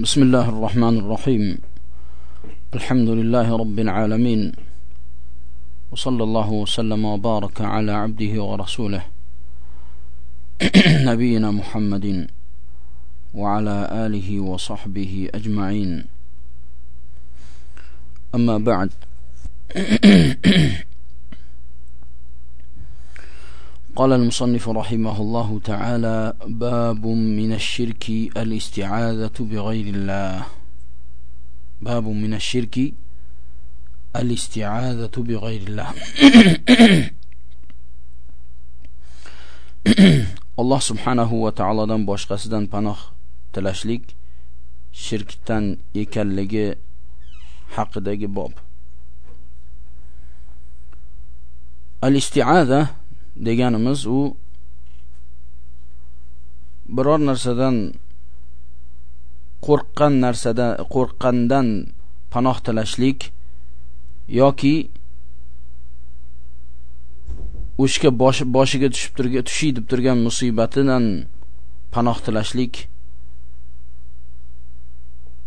بسم الله الرحمن الرحيم الحمد لله رب العالمين وصلى الله وسلم وبارك على عبده ورسوله نبينا محمد وعلى آله وصحبه أجمعين أما بعد قال المصنف رحمه الله تعالى باب من الشرك الاستعاذة بغير الله. باب من الشرك الاستعاذة بغير الله. الله سبحانه وتعالى دان دن باشقس دن پناخ تلاشلیک شرکتن یکلگی حق دگی باب. الاستعاذة deganimiz u biror narsadan qo'rqqan narsada qo'rqqandan panoh tilashlik yoki o'shga boshiga tushib turgan tushiy deb turgan musibatidan panoh tilashlik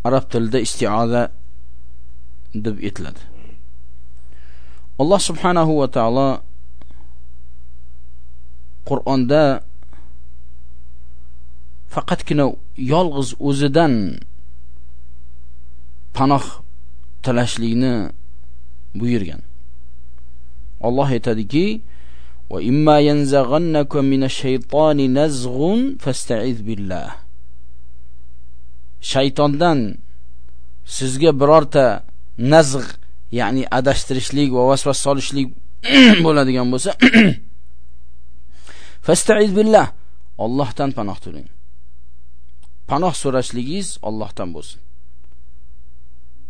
arab tilida istioza deb aytiladi alloh subhanahu va taolo qur'onda faqatgina yolg'iz o'zidan panoh tilashlikni buyurgan. Alloh aytadiki va imma yanzaghannaka minash shaytoni nazghun fasta'iz billah. Shaytondan sizga birorta nazg ya'ni adashtirishlik va vasvas solishlik bo'ladigan bo'lsa Fastaiz billah. Allohdan panoh turing. Panoh so'rashligingiz Allohdan bo'lsin.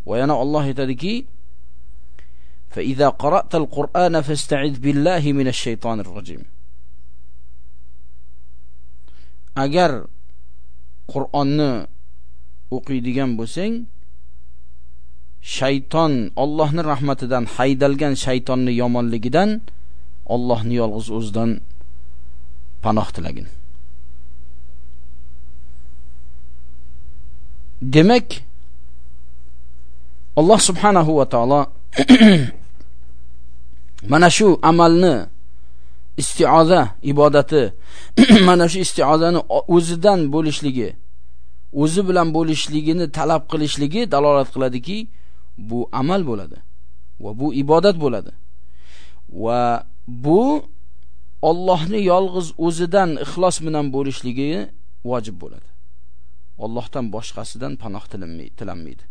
Va yana Alloh aytadiki: "Fa idza qara'tal Qur'ana fasta'iz billahi minash shaytonir rajim." Agar Qur'onni o'qiydigan bo'lsang, shayton Allohning rahmatidan haydalgan shaytonning yomonligidan Allohni yolg'iz o'zidan panoh tilagin. Demak Alloh subhanahu va taolo mana shu amalni istioza ibodati mana shu istiozani o'zidan bo'lishligi o'zi bilan bo'lishligini talab qilishligi dalolat qiladiki bu amal bo'ladi va bu ibodat bo'ladi. Va bu Allohni yolg'iz o'zidan ixlos bilan bo'lishligi vojib bo'ladi. Allohdan boshqasidan panoh tilanmaydi.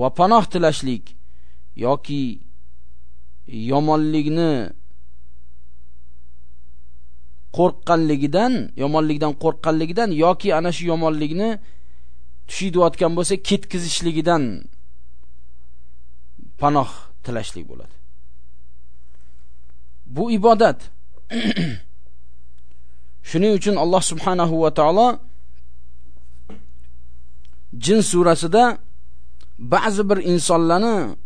Va panoh tilashlik yoki yomonlikni qo'rqqanligidan yomonlikdan qo'rqqanligidan yoki ana shu yomonlikni tushiyotgan bo'lsa ketkizishligidan panoh tilashlik bo'ladi. Bu ibodat. Shuning uchun Alloh subhanahu va taolo jin surasida ba'zi bir insonlarni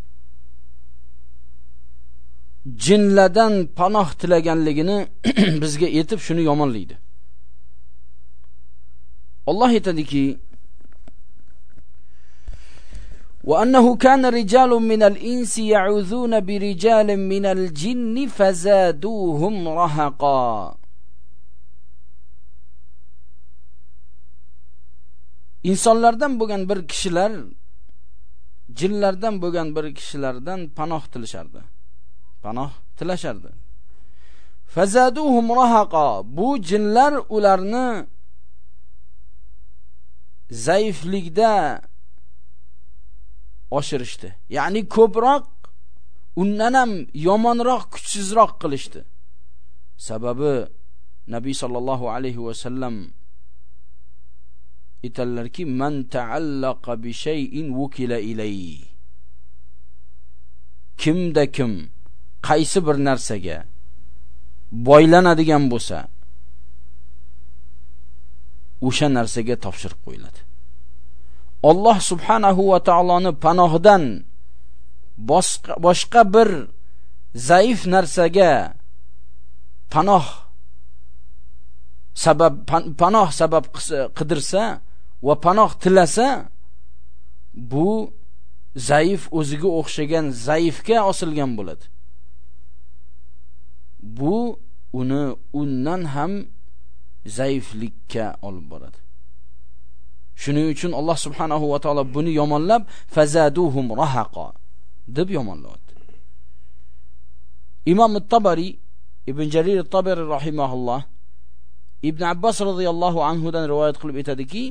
jinlardan panoh tilaganligini bizga aytib shuni yomonlaydi. Alloh aytadiki وأنه كان رجال من الإنس يعوذون برجال من الجن فزادوهم رهقا insonlardan bo'lgan bir kishilar jinlardan bo'lgan bir kishilardan panoh tilishardi panoh tilashardi fazaduhum rahaqa bu jinlar ularni zaiflikda oshirishdi. Ya'ni ko'proq undan ham yomonroq kuchsizroq qilishdi. Sababi nabiy sollallohu alayhi vasallam aytadilarki man taallaqa bi shay'in wukila ilay. Kimda kim qaysi bir narsaga boylanadigan bo'lsa o'sha narsaga topshirib qo'yiladi. Alloh subhanahu va taoloni panohidan boshqa bir zaif narsaga panoh sabab panoh sabab qidirsa va panoh tilasa bu zaif o'ziga o'xshagan zaifga osilgan bo'ladi. Bu uni undan ham zaiflikka olib boradi. Shuning uchun Alloh subhanahu va taolo buni yomonlab fazaduhum rahaqa deb yomonlayapti. Imom at-tabari ibn jarir at-tabari rahimahulloh ibn abbos radhiyallohu anhu dan rivoyat qilib aytadiki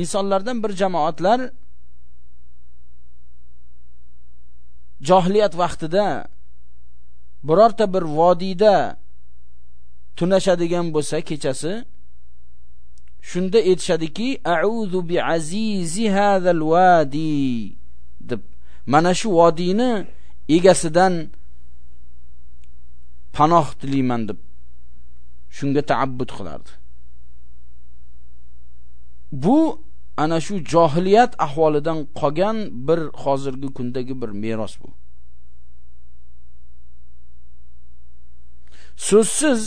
insonlardan bir jamoatlar jahliyat vaqtida birorta bir vodiyda tunashadigan bo'lsa kechasi shunda aytishadiki auzu bi azizi hadal vadi deb mana shu vodiyni egasidan panoh tilayman deb shunga taabbud qilardi. Bu ana shu johiliyat ahvolidan qolgan bir hozirgi kundagi bir meros bu. So'zsiz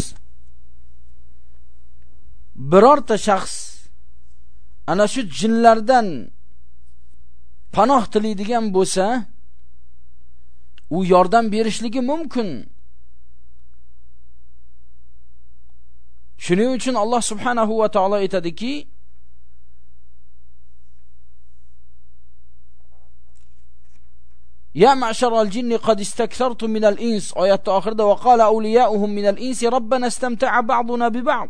birorta shaxs ana shu jinlardan panoh tilaydigan bo'lsa u yordam berishligi mumkin shuning uchun Alloh subhanahu va taolo aytadiki يا معشر الجن قد استكثرتم من الإنس آيات آخر وقال أولياؤهم من الإنس ربنا استمتع بعضنا ببعض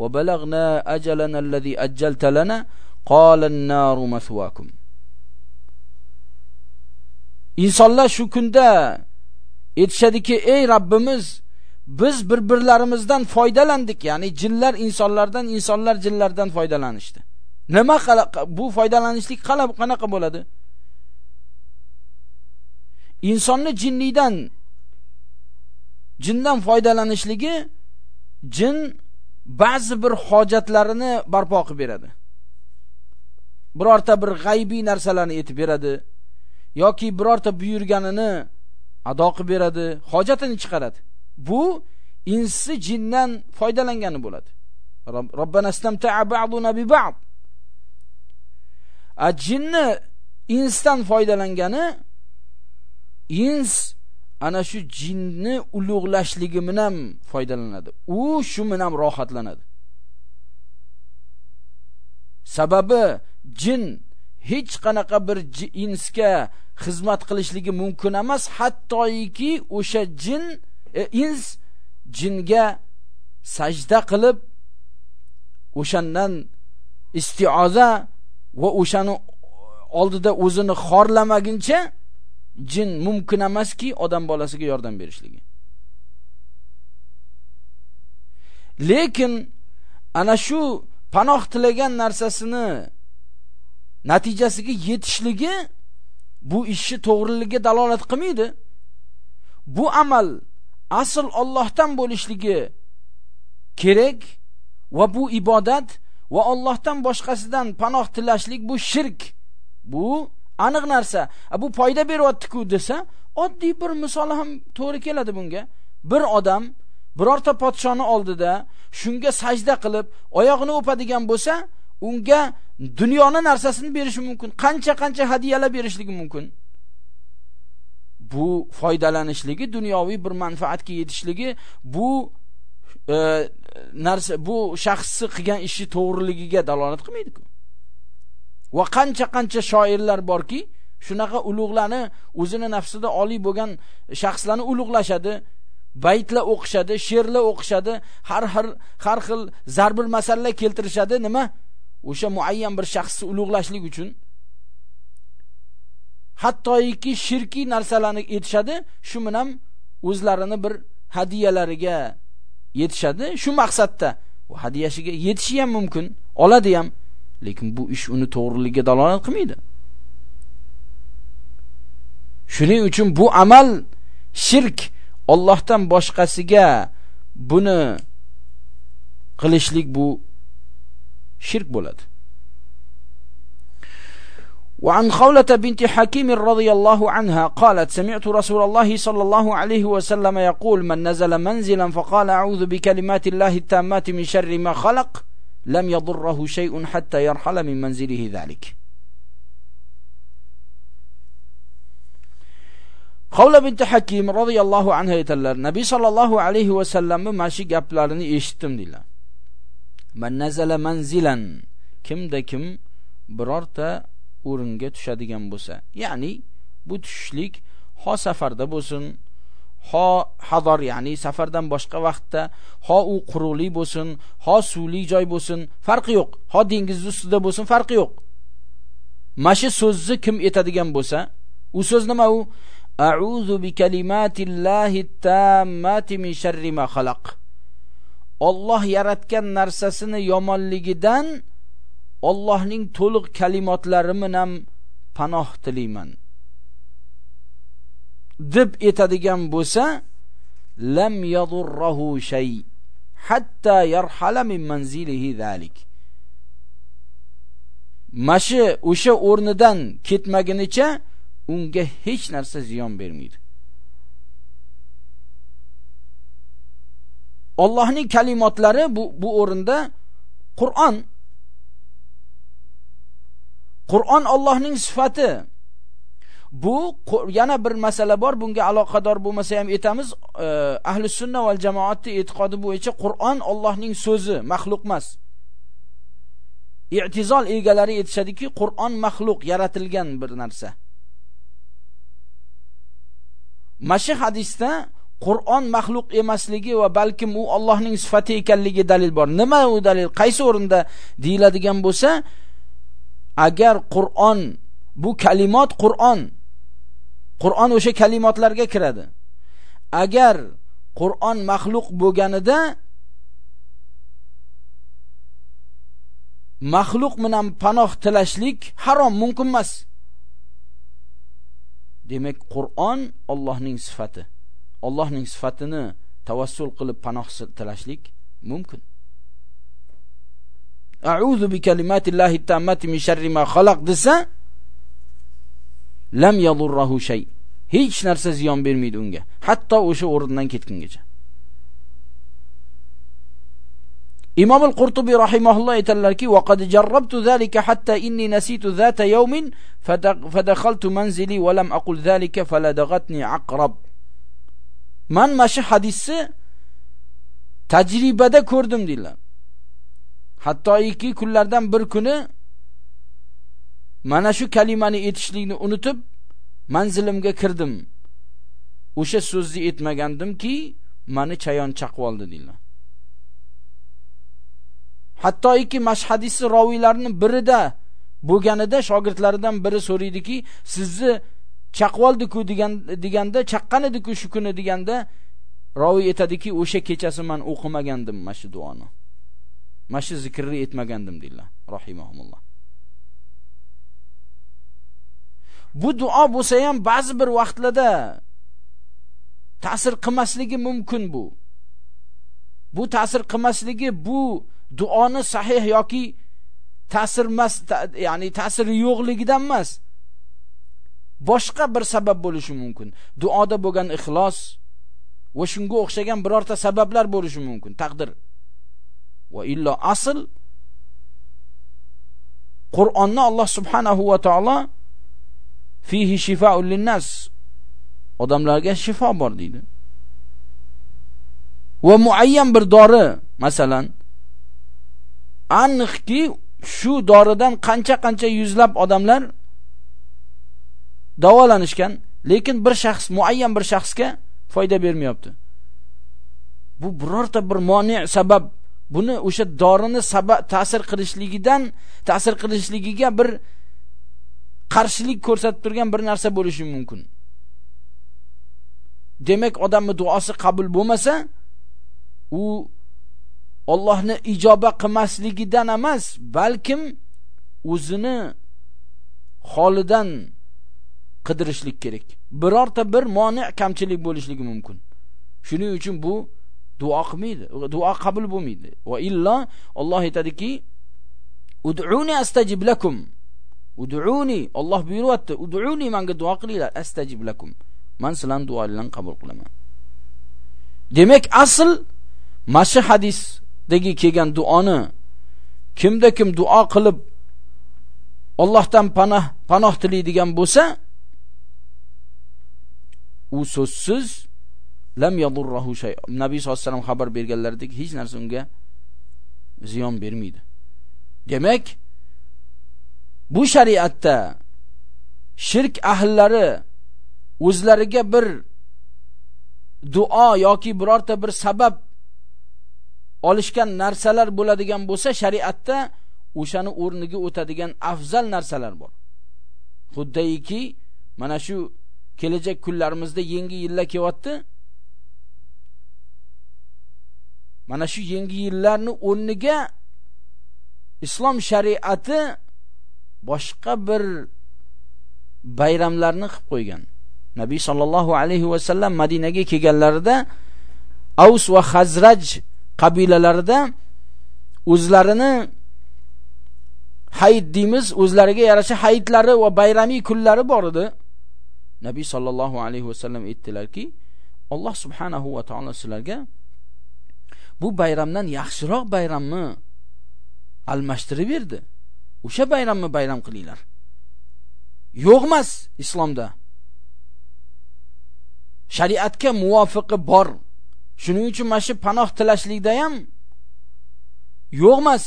وبلغنا أجلنا الذي أجلت لنا قال النار مثواكم insonlar shu kunda aytishadiki ey Rabbimiz biz bir-birlarimizdan foydalandik ya'ni jinlar insonlardan insonlar jinlardan foydalanishdi nima bu foydalanishlik qanaqa bo'ladi insonni jinniydan jindan foydalanishligi jin ba'zi bir hojatlarini barpo qilib beradi. Birorta bir g'aybiy narsalarni aytib beradi yoki birorta buyurganini ado qilib beradi hojatini chiqaradi. Bu insi jindan foydalangani bo'ladi. Robbana istamta'a ba'duna bi ba'd. A jinni insdan foydalangani ins ana shu jinni ulug'lashligi bilan foydalanadi. U shu bilan rohatlanadi. Sababi jin hech qanaqa bir insga xizmat qilishligi mumkin emas. Hattoiki o'sha jin e, ins jinga sajda qilib o'shandan istioza va o'shani oldida o'zini xorlamaguncha jin mumkin emaski odam bolasiga yordam berishligi. Lekin ana shu panoh tilagan narsasini natijasiga yetishligi bu ishni to'g'riligiga dalolat qilmaydi. Bu amal asl Allohdan bo'lishligi kerak va bu ibodat va Allohdan boshqasidan panoh tilashlik bu shirk. Bu aniq narsa. Bu foyda beryapti-ku desa oddiy bir misol ham to'g'ri keladi bunga. Bir odam birorta podshoni oldida shunga sajda qilib oyog'ini o'padigan bo'lsa unga dunyoni narsasini berishi mumkin qancha qancha hadiyalar berishligi mumkin. Bu foydalanishligi dunyoviy bir manfaatga yetishligi bu e, e narsa bu shaxsni qilgan ishi to'g'riligiga dalolat qilmaydi-ku. Va qancha qancha shoirlar borki shunaqa ulug'larni o'zini nafsida oliy bo'lgan shaxslarni ulug'lashadi baytlar o'qishadi she'rlar o'qishadi har xil har xil zarbul masallar keltirishadi nima? O'sha muayyan bir shaxsni ulug'lashlik uchun. Hattoiki shirkiy narsalarni etishadi shu bilan o'zlarini bir hadiyalariga yetishadi. Shu maqsadda u hadiyasiga yetishi ham mumkin oladi ham lekin bu ish uni to'g'riligiga dalolat qilmaydi shuning uchun bu amal shirk Allohdan boshqasiga buni qilishlik bu shirk bo'ladi وعن خولة بنت حكيم رضي الله عنها قالت سمعت رسول الله صلى الله عليه وسلم يقول من نزل منزلا فقال أعوذ بكلمات الله التامات من شر ما خلق لم يضره شيء حتى يرحل من منزله ذلك Xavla bint Hakim radhiyallohu anha aytadilar, Nabiy sallallohu alayhi va sallamning mana shu gaplarini eshitdim dedilar. Man nazala manzilan kimda kim birorta o'ringa tushadigan bo'lsa, ya'ni bu tushishlik ho safarda bo'lsin, ho hador, ya'ni safardan boshqa vaqtda, ho u quruqli bo'lsin, ho suvli joy bo'lsin, farqi yo'q. Ho dengiz ustida bo'lsin, farqi yo'q. Mashi so'zni kim etadigan bo'lsa, u so'z nima u? A'udhu bi kalimatillahi tammati min sharri ma xalaq. Alloh yaratgan narsasini yomonligidan Allohning to'liq kalimotlari bilan panoh tilayman. Deb etadigan bo'lsa lam yadurruhu shay hatta yarhala min manzilihi zalik. Mashi o'sha o'rnidan ketmagunicha unga hech narsa ziyon bermaydi. Allohning kalimotlari bu bu o'rinda Qur'on. Qur'on Allohning sifati bu yana bir masala bor. Bunga aloqador bo'lmasa ham aytamiz. E, ahli sunna val jamoatning e'tiqodi bo'yicha Qur'on Allohning so'zi maxluq emas. I'tizol egalari aytishadiki Qur'on maxluq yaratilgan bir narsa. Mashi hadisda Qur'on maxluq emasligi va balkim u Allohning sifati ekanligi dalil bor. Nima u dalil? Qaysi o'rinda deyiladigan bo'lsa agar Qur'on bu kalimot Qur'on Qur'on o'sha kalimotlarga kiradi. Agar Qur'on maxluq bo'lganida maxluq bilan panoh tilashlik harom, mumkin emas. Demak, Qur'on Allohning sifati. Allohning sifatini tavassul qilib panoh tilashlik mumkin. A'udhu bi kalimatillahi tammati min sharri ma xalaq desa, lam yadurruhu shay. Hech narsa ziyon bermaydi unga, hatto o'sha o'rnidan ketgungacha. Imom al-Qurtubi rahimahulloh aytadilarki, "Va qad jarrabtu zalika hatta inni nasitu zata yawmin fadakhaltu manzili wa lam aqul zalika faladagatni aqrab." Man mashi hadisi tajribada ko'rdim deydilar. Hattoki kunlardan bir kuni mana shu kalimani aytishlikni unutib manzilimga kirdim. O'sha so'zni aytmagandimki mani chayon chaqib oldi deydilar hattoki mashhadisi roviylarni birida bo'lganida shogirdlaridan biri so'raydiki sizni chaqib oldi-ku degan deganda chaqqan edi-ku shu kuni deganda roviy aytadiki o'sha kechasi men o'qimagandim mana shu duoni. Mana shu zikrni aytmagandim deydilar rahimahumulloh. Bu duo bo'lsa ham ba'zi bir vaqtlarda ta'sir qilmasligi mumkin bu. Bu ta'sir qilmasligi bu duoni sahih yoki ta'sirmas ta, ya'ni ta'siri yo'qligidan emas. Boshqa bir sabab bo'lishi mumkin. Duoda bo'lgan ixlos va shunga o'xshagan birorta sabablar bo'lishi mumkin. Taqdir. Va illo asl Qur'onni Alloh subhanahu va taolo fihi shifaul linnas. Odamlarga shifo bor deydi. Va muayyan bir dori masalan aniqki shu doridan qancha qancha yuzlab odamlar davolanishgan lekin bir shaxs muayyan bir shaxsga foyda bermayapti. Bu birorta bir moni sabab buni o'sha dorini sabab ta'sir qilishligidan ta'sir qilishligiga bir qarshilik ko'rsatib turgan bir narsa bo'lishi mumkin. Demak odamning duosi qabul bo'lmasa u Allohni ijoba qilmasligidan emas balkim o'zini holidan qidirishlik kerak. Birorta bir moni kamchilik bo'lishligi mumkin. Shuning uchun bu duo qilmaydi duo qabul bo'lmaydi. Va illo Alloh aytadiki ud'uni astajib lakum. Ud'uni Alloh buyuryapti. Ud'uni menga duo qilinglar, astajib lakum. Men sizlarning duolaringizni qabul qilaman. Demak, asl mashi hadisdagi kelgan duoni kimda kim duo qilib Allohdan panoh panoh tilaydigan bo'lsa u so'zsiz lam yadurruhu shay nabiy sollallohu alayhi vasallam xabar berganlaridek hech narsa unga ziyon bermaydi demak bu shariatda shirk ahllari o'zlariga bir duo yoki birorta bir sabab olishgan narsalar bo'ladigan bo'lsa shariatda o'shani o'rniga o'tadigan afzal narsalar bor. Xuddiki mana shu kelajak kunlarimizda yangi yillar kelyapti. Mana shu yangi yillarni o'rniga islom shariati boshqa bir bayramlarni qilib qo'ygan. Nabiy sollallohu alayhi vasallam madinaga kelganlarida avs va hazraj qabilalarida o'zlarini hayit deymiz o'zlariga yarasha hayitlari va bayramiy kunlari bor edi. Nabiy sollallohu alayhi vasallam aytdilarki alloh subhanahu va taolo sizlarga bu bayramdan yaxshiroq bayramni almashtirib berdi. O'sha bayramni bayram qilinglar? Yo'q emas islomda. Shariatga muvofiqi bor. Shuning uchun mana shu panoh tilashlikda ham yo'q emas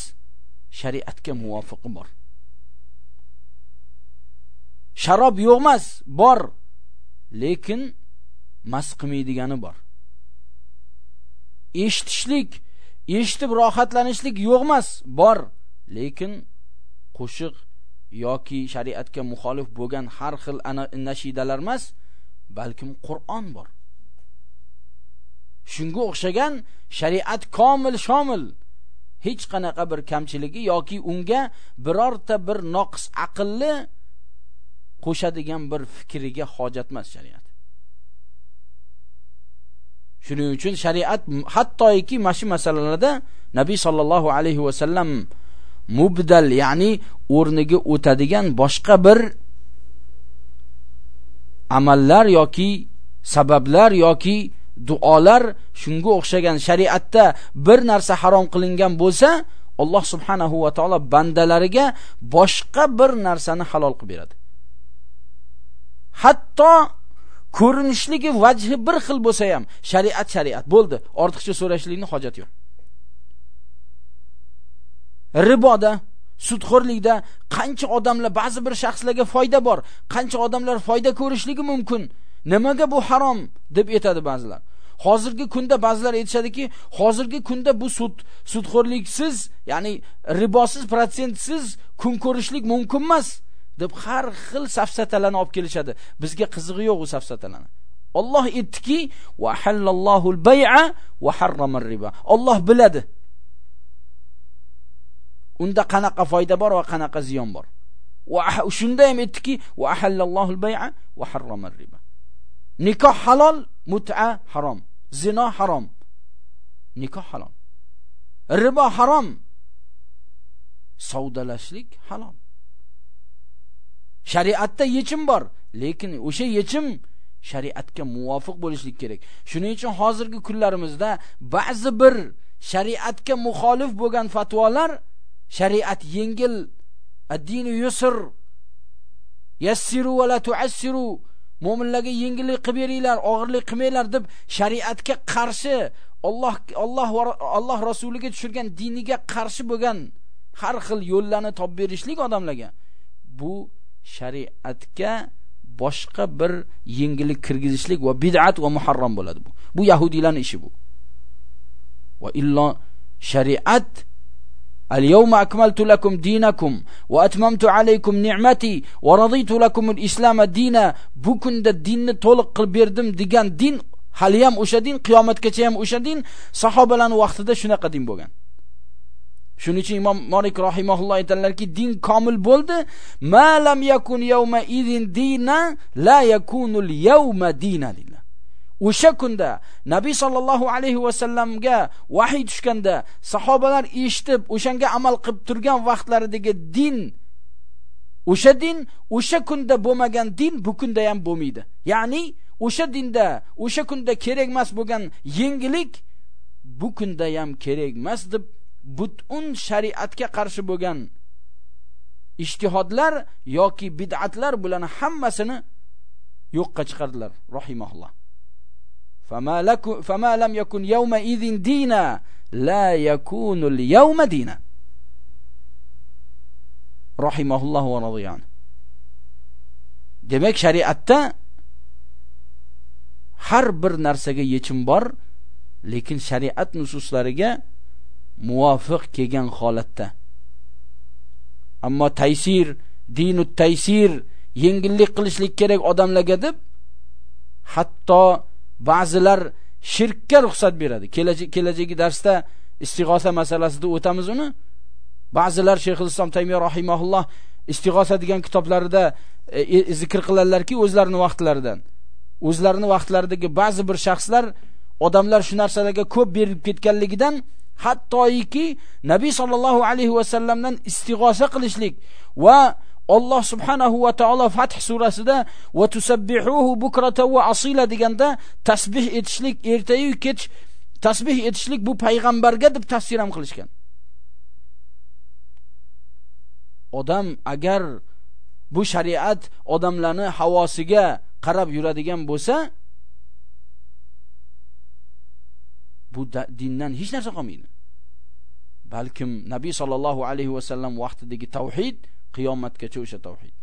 shariatga muvofiqi bor. Sharob yo'q emas bor lekin mas qilmaydigani bor. Eshitishlik eshitib rohatlanishlik yo'q emas bor lekin qo'shiq yoki shariatga muxolif bo'lgan har xil nashidalar emas balkim qur'on bor. Shunga o'xshagan shariat komil shomil. Hech qanaqa bir kamchiligi yoki unga birorta bir noqis aqlli qo'shadigan bir fikriga hojat emas shariat. Shuning uchun shariat hattoyki mana shu masalalarda nabiy sallallohu alayhi va sallam mubdal ya'ni o'rniga o'tadigan boshqa bir amallar yoki sabablar yoki duolar shunga o'xshagan shariatda bir narsa harom qilingan bo'lsa Alloh subhanahu va taolo bandalariga boshqa bir narsani halol qilib beradi. Hatto ko'rinishligi vajhi bir xil bo'lsa ham shariat shariat bo'ldi. Ortiqcha so'rashlikning hojati yo'q. Riboda sudxo'rlikda qancha odamlar ba'zi bir shaxslarga foyda bor qancha odamlar foyda ko'rishligi mumkin. Nimaga bu harom deb aytadi ba'zilar. Hozirgi kunda ba'zilar aytishadiki hozirgi kunda bu sud sudxo'rliksiz ya'ni ribosiz protsentsiz kun ko'rishlik mumkin emas deb har xil safsatalarni olib kelishadi. Bizga qizig'i yo'q u safsatalarni. Alloh aytdiki va halallohu bay'a va harramar riba Alloh biladi unda qanaqa foyda bor va qanaqa ziyon bor? Va shunda ham aytdiki va ahallallohu bay'a va harrama riba nikoh halol mut'a harom. Zino harom. Nikoh halol. Ribo harom. Savdolashlik halol. Shariatda yechim bor lekin o'sha yechim shariatga muvofiq bo'lishlik kerak. Shuning uchun hozirgi kunlarimizda ba'zi bir shariatga muxolif bo'lgan fatvolar shariat yengil addini yusr. Yassiru va la tu'assiru. Mo'minlarga yengillik qilib beringlar og'irlik qilmanglar deb shariatga qarshi Alloh Alloh va Alloh rasuliga tushirgan diniga qarshi bo'lgan har xil yo'llarni topib berishlik odamlarga. Bu shariatga boshqa bir yengillik kirgizishlik va bid'at va muharram bo'ladi bu. Bu yahudiylarning ishi bu. Va illo shariat اليوم أكملت لكم دينكم وأتممت عليكم نعمتي ورضيت لكم الإسلام دينا بكن الدين طلق qilib berdim degan din hali ham o'sha din qiyomatgacha ham o'sha din sahobalarning vaqtida shunaqa din bo'lgan shuning uchun imom molik rahimahulloh aytadilarki din komil bo'ldi ma lam yakun yawma idin dina la yakunul yawma dina o'sha kunda nabiy sollallohu alayhi vasallamga vahiy tushganda sahobalar eshitib o'shanga amal qilib turgan vaqtlaridagi din o'sha din o'sha kunda bo'lmagan din bu kunda ham bo'lmaydi. Ya'ni o'sha dinda o'sha kunda kerak emas bo'lgan yengillik bu kunda ham kerak emas deb butun shariatga qarshi bo'lgan ijtihodlar yoki bid'atlar bularni hammasini yo'qqa chiqardilar rahimahulloh. فما لكم فما لم يكن يومئذ دينا لا يكون اليوم دينا رحمه الله ورضي عنه demak shariatda har bir narsaga yechim bor lekin shariat nususlariga muvofiq kelgan holatda ammo taysir dinu taysir yengillik qilishlik kerak odamlarga deb hatto ba'zilar shirkka ruxsat beradi. Kelajagi darsda istig'osa masalasida o'tamiz uni. Ba'zilar shayxul islom taymiya rahimahulloh istig'osa degan kitoblarida e, e zikr qilarlarki o'zlarini vaqtlaridan o'zlarini vaqtlaridagi ba'zi bir shaxslar odamlar shu narsalarga ko'p berib ketganligidan hattoiki nabiy sollallohu alayhi vasallamdan istig'osa qilishlik va Alloh subhanahu va taolo Fath surasida va tusabbihuhu bukrata va asila deganda tasbih etishlik ertayu kech tasbih etishlik bu payg'ambarga deb tafsir ham qilishgan. Odam agar bu shariat odamlarni havosiga qarab yuradigan bo'lsa, bu dindan hech narsa qolmaydi. Balkim Nabiy sallallohu alayhi va sallam vaqtidagi tauhid qiyomatgacha o'sha tavhid.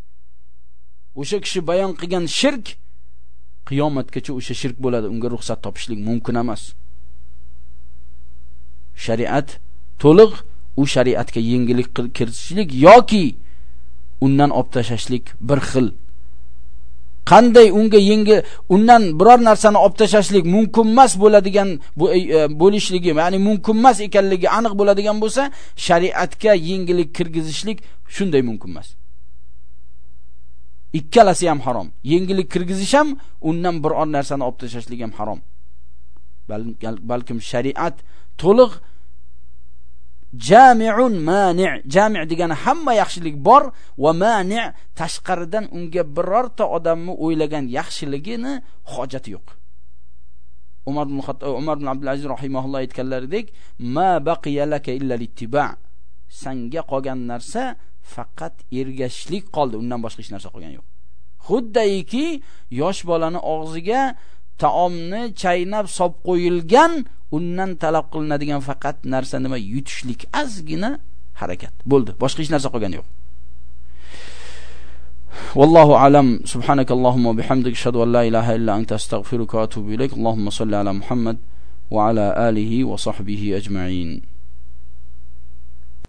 O'sha kishi bayon qilgan shirk qiyomatgacha o'sha shirk bo'ladi. Unga ruxsat topishlik mumkin emas. Shariat to'liq u shariatga yengillik kiritishlik yoki undan olib tashlashlik bir xil qanday unga yengil undan biror narsani olib tashlashlik mumkin emas bo'ladigan e, bo'lishligi ya'ni mumkin emas ekanligi aniq bo'ladigan bo'lsa shariatga yengillik kirgizishlik shunday mumkin emas. Ikkalasi ham harom. Yengillik kirgizish ham undan biror narsani olib tashlashlik ham harom. Balkim shariat to'liq jami'un mani' jami' degani hamma yaxshilik bor va mani' tashqaridan unga birorta odamni o'ylagan yaxshiligini hojati yo'q. Umar ibn Xattob Umar ibn Abdul Aziz rahimahulloh aytganlaridek ma baqiya laka illa littiba. Sanga qolgan narsa faqat ergashishlik qoldi undan boshqa hech narsa qolgan yo'q. Xuddayki yosh bolani og'ziga taomni chaynab solib qo'yilgan undan talab qilinadigan faqat narsa nima yutishlik ozgina harakat bo'ldi boshqa hech narsa qolgani yo'q والله أعلم سبحانك اللهم وبحمدك أشهد أن لا إله إلا أنت أستغفرك وأتوب إليك اللهم صل على محمد وعلى آله وصحبه أجمعين